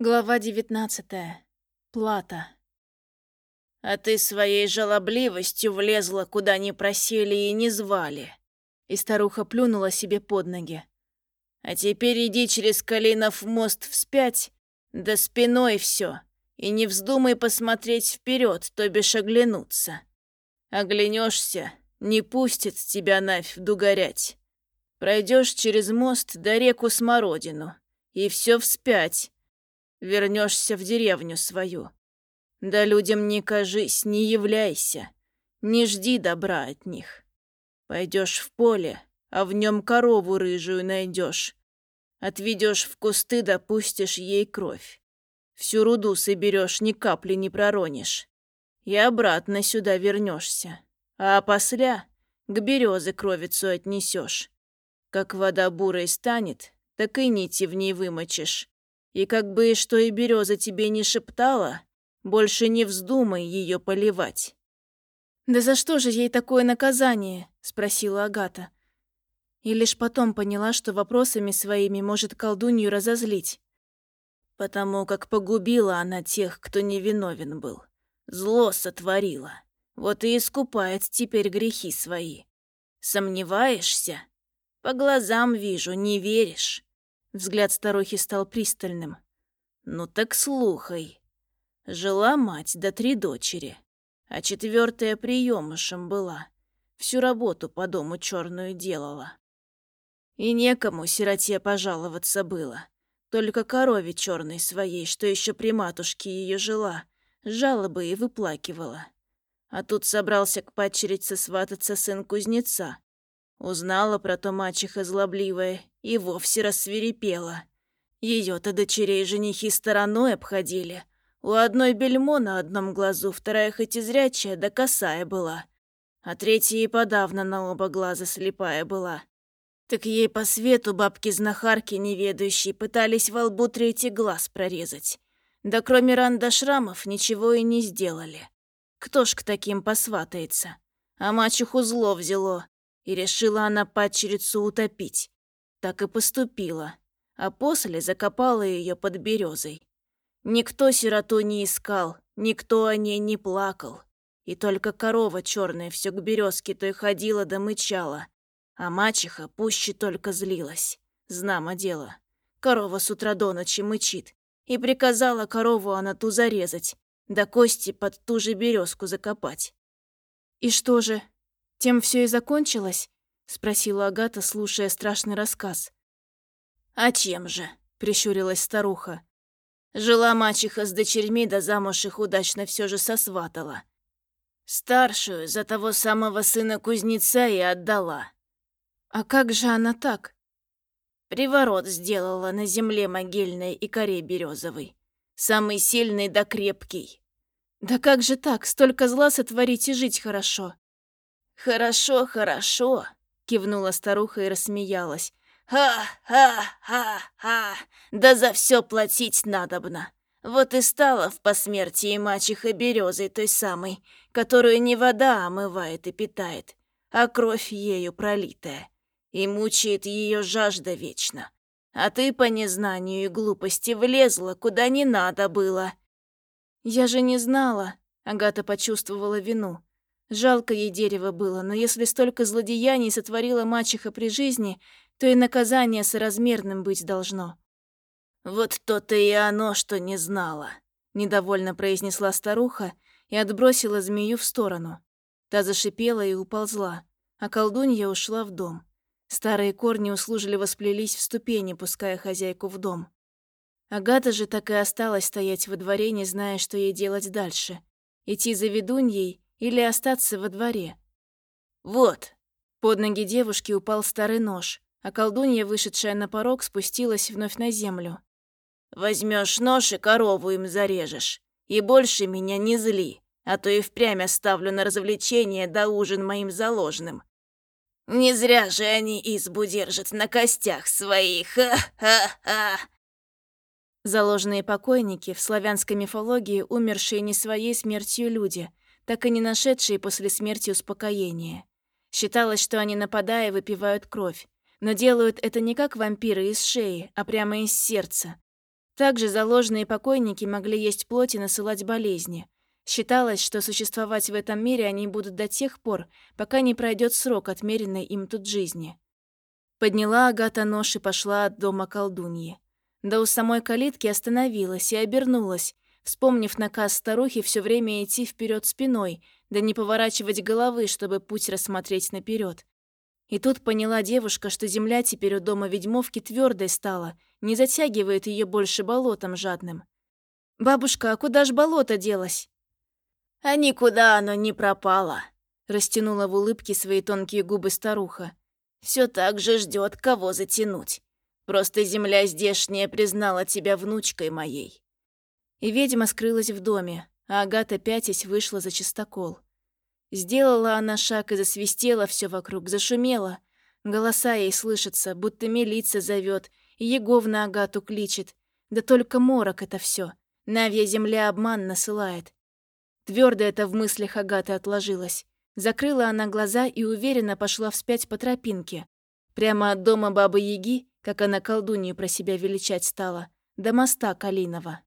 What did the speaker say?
Глава 19. Плата. А ты своей жалобливостью влезла, куда не просили и не звали. И старуха плюнула себе под ноги. А теперь иди через Калинов мост вспять, да спиной все, и не вздумай посмотреть вперед, то бишь оглянуться. Оглянешься, не пустит тебя навь горять. Пройдешь через мост до реку Смородину, и все вспять. Вернешься в деревню свою. Да людям не кажись, не являйся, не жди добра от них. Пойдешь в поле, а в нем корову рыжую найдешь. Отведешь в кусты, допустишь ей кровь. Всю руду соберешь, ни капли не проронишь. И обратно сюда вернешься. А после к березе кровицу отнесешь. Как вода бурой станет, так и нити в ней вымочишь. И как бы что и береза тебе не шептала, больше не вздумай ее поливать. «Да за что же ей такое наказание?» – спросила Агата. И лишь потом поняла, что вопросами своими может колдунью разозлить. «Потому как погубила она тех, кто невиновен был. Зло сотворила. Вот и искупает теперь грехи свои. Сомневаешься?» По глазам вижу, не веришь. Взгляд старухи стал пристальным. Ну так слухай. Жила мать да три дочери, а четвертая приемышем была. Всю работу по дому черную делала. И некому сироте пожаловаться было. Только корове черной своей, что еще при матушке ее жила, жалобы и выплакивала. А тут собрался к падчерице свататься сын кузнеца. Узнала про то мачеха злобливая и вовсе рассверепела. Ее-то дочерей женихи стороной обходили. У одной бельмо на одном глазу, вторая хоть и зрячая, да косая была. А третья и подавно на оба глаза слепая была. Так ей по свету бабки-знахарки неведающие пытались во лбу третий глаз прорезать. Да кроме ран до шрамов ничего и не сделали. Кто ж к таким посватается? А мачеху зло взяло, и решила она падчерицу утопить. Так и поступила, а после закопала ее под березой. Никто сироту не искал, никто о ней не плакал. И только корова черная все к березке той ходила да мычала, а мачеха пуще только злилась. Знамо дело. Корова с утра до ночи мычит, и приказала корову она ту зарезать, да кости под ту же березку закопать. И что же, тем все и закончилось? Спросила Агата, слушая страшный рассказ. А чем же? прищурилась старуха. Жила мачеха с дочерьми, да замуж их удачно все же сосватала. Старшую за того самого сына кузнеца и отдала. А как же она так? Приворот сделала на земле могильной и коре березовой. Самый сильный да крепкий. Да как же так? Столько зла сотворить и жить хорошо. «Хорошо, хорошо», — кивнула старуха и рассмеялась. «Ха-ха-ха-ха! Да за все платить надобно. Вот и стала в посмертии мачеха березой той самой, которую не вода омывает и питает, а кровь ею пролитая. И мучает ее жажда вечно. А ты по незнанию и глупости влезла, куда не надо было». «Я же не знала», — Агата почувствовала вину. Жалко ей дерево было, но если столько злодеяний сотворила мачеха при жизни, то и наказание соразмерным быть должно. «Вот то-то и оно, что не знала», — недовольно произнесла старуха и отбросила змею в сторону. Та зашипела и уползла, а колдунья ушла в дом. Старые корни услужливо сплелись в ступени, пуская хозяйку в дом. Агата же так и осталась стоять во дворе, не зная, что ей делать дальше. Идти за ведуньей или остаться во дворе. «Вот!» Под ноги девушки упал старый нож, а колдунья, вышедшая на порог, спустилась вновь на землю. Возьмешь нож и корову им зарежешь. И больше меня не зли, а то и впрямь оставлю на развлечение да ужин моим заложным. Не зря же они избу держат на костях своих, ха-ха-ха!» Заложенные покойники, в славянской мифологии умершие не своей смертью люди, так и не нашедшие после смерти успокоения. Считалось, что они, нападая, выпивают кровь, но делают это не как вампиры из шеи, а прямо из сердца. Также заложенные покойники могли есть плоть и насылать болезни. Считалось, что существовать в этом мире они будут до тех пор, пока не пройдет срок, отмеренный им тут жизни. Подняла Агата нож и пошла от дома колдуньи. Да у самой калитки остановилась и обернулась, вспомнив наказ старухи все время идти вперед спиной, да не поворачивать головы, чтобы путь рассмотреть наперед. И тут поняла девушка, что земля теперь у дома ведьмовки твердой стала, не затягивает ее больше болотом жадным. «Бабушка, а куда ж болото делось?» «А никуда оно не пропало», — растянула в улыбке свои тонкие губы старуха. Все так же ждет, кого затянуть. Просто земля здешняя признала тебя внучкой моей». И ведьма скрылась в доме, а Агата, пятясь, вышла за чистокол. Сделала она шаг и засвистела все вокруг, зашумела. Голоса ей слышатся, будто милиция зовет, и Еговна Агату кличет. Да только морок это все. Навья земля обман насылает. Твердо это в мыслях Агаты отложилось. Закрыла она глаза и уверенно пошла вспять по тропинке. Прямо от дома Бабы Яги, как она колдунью про себя величать стала, до моста Калинова.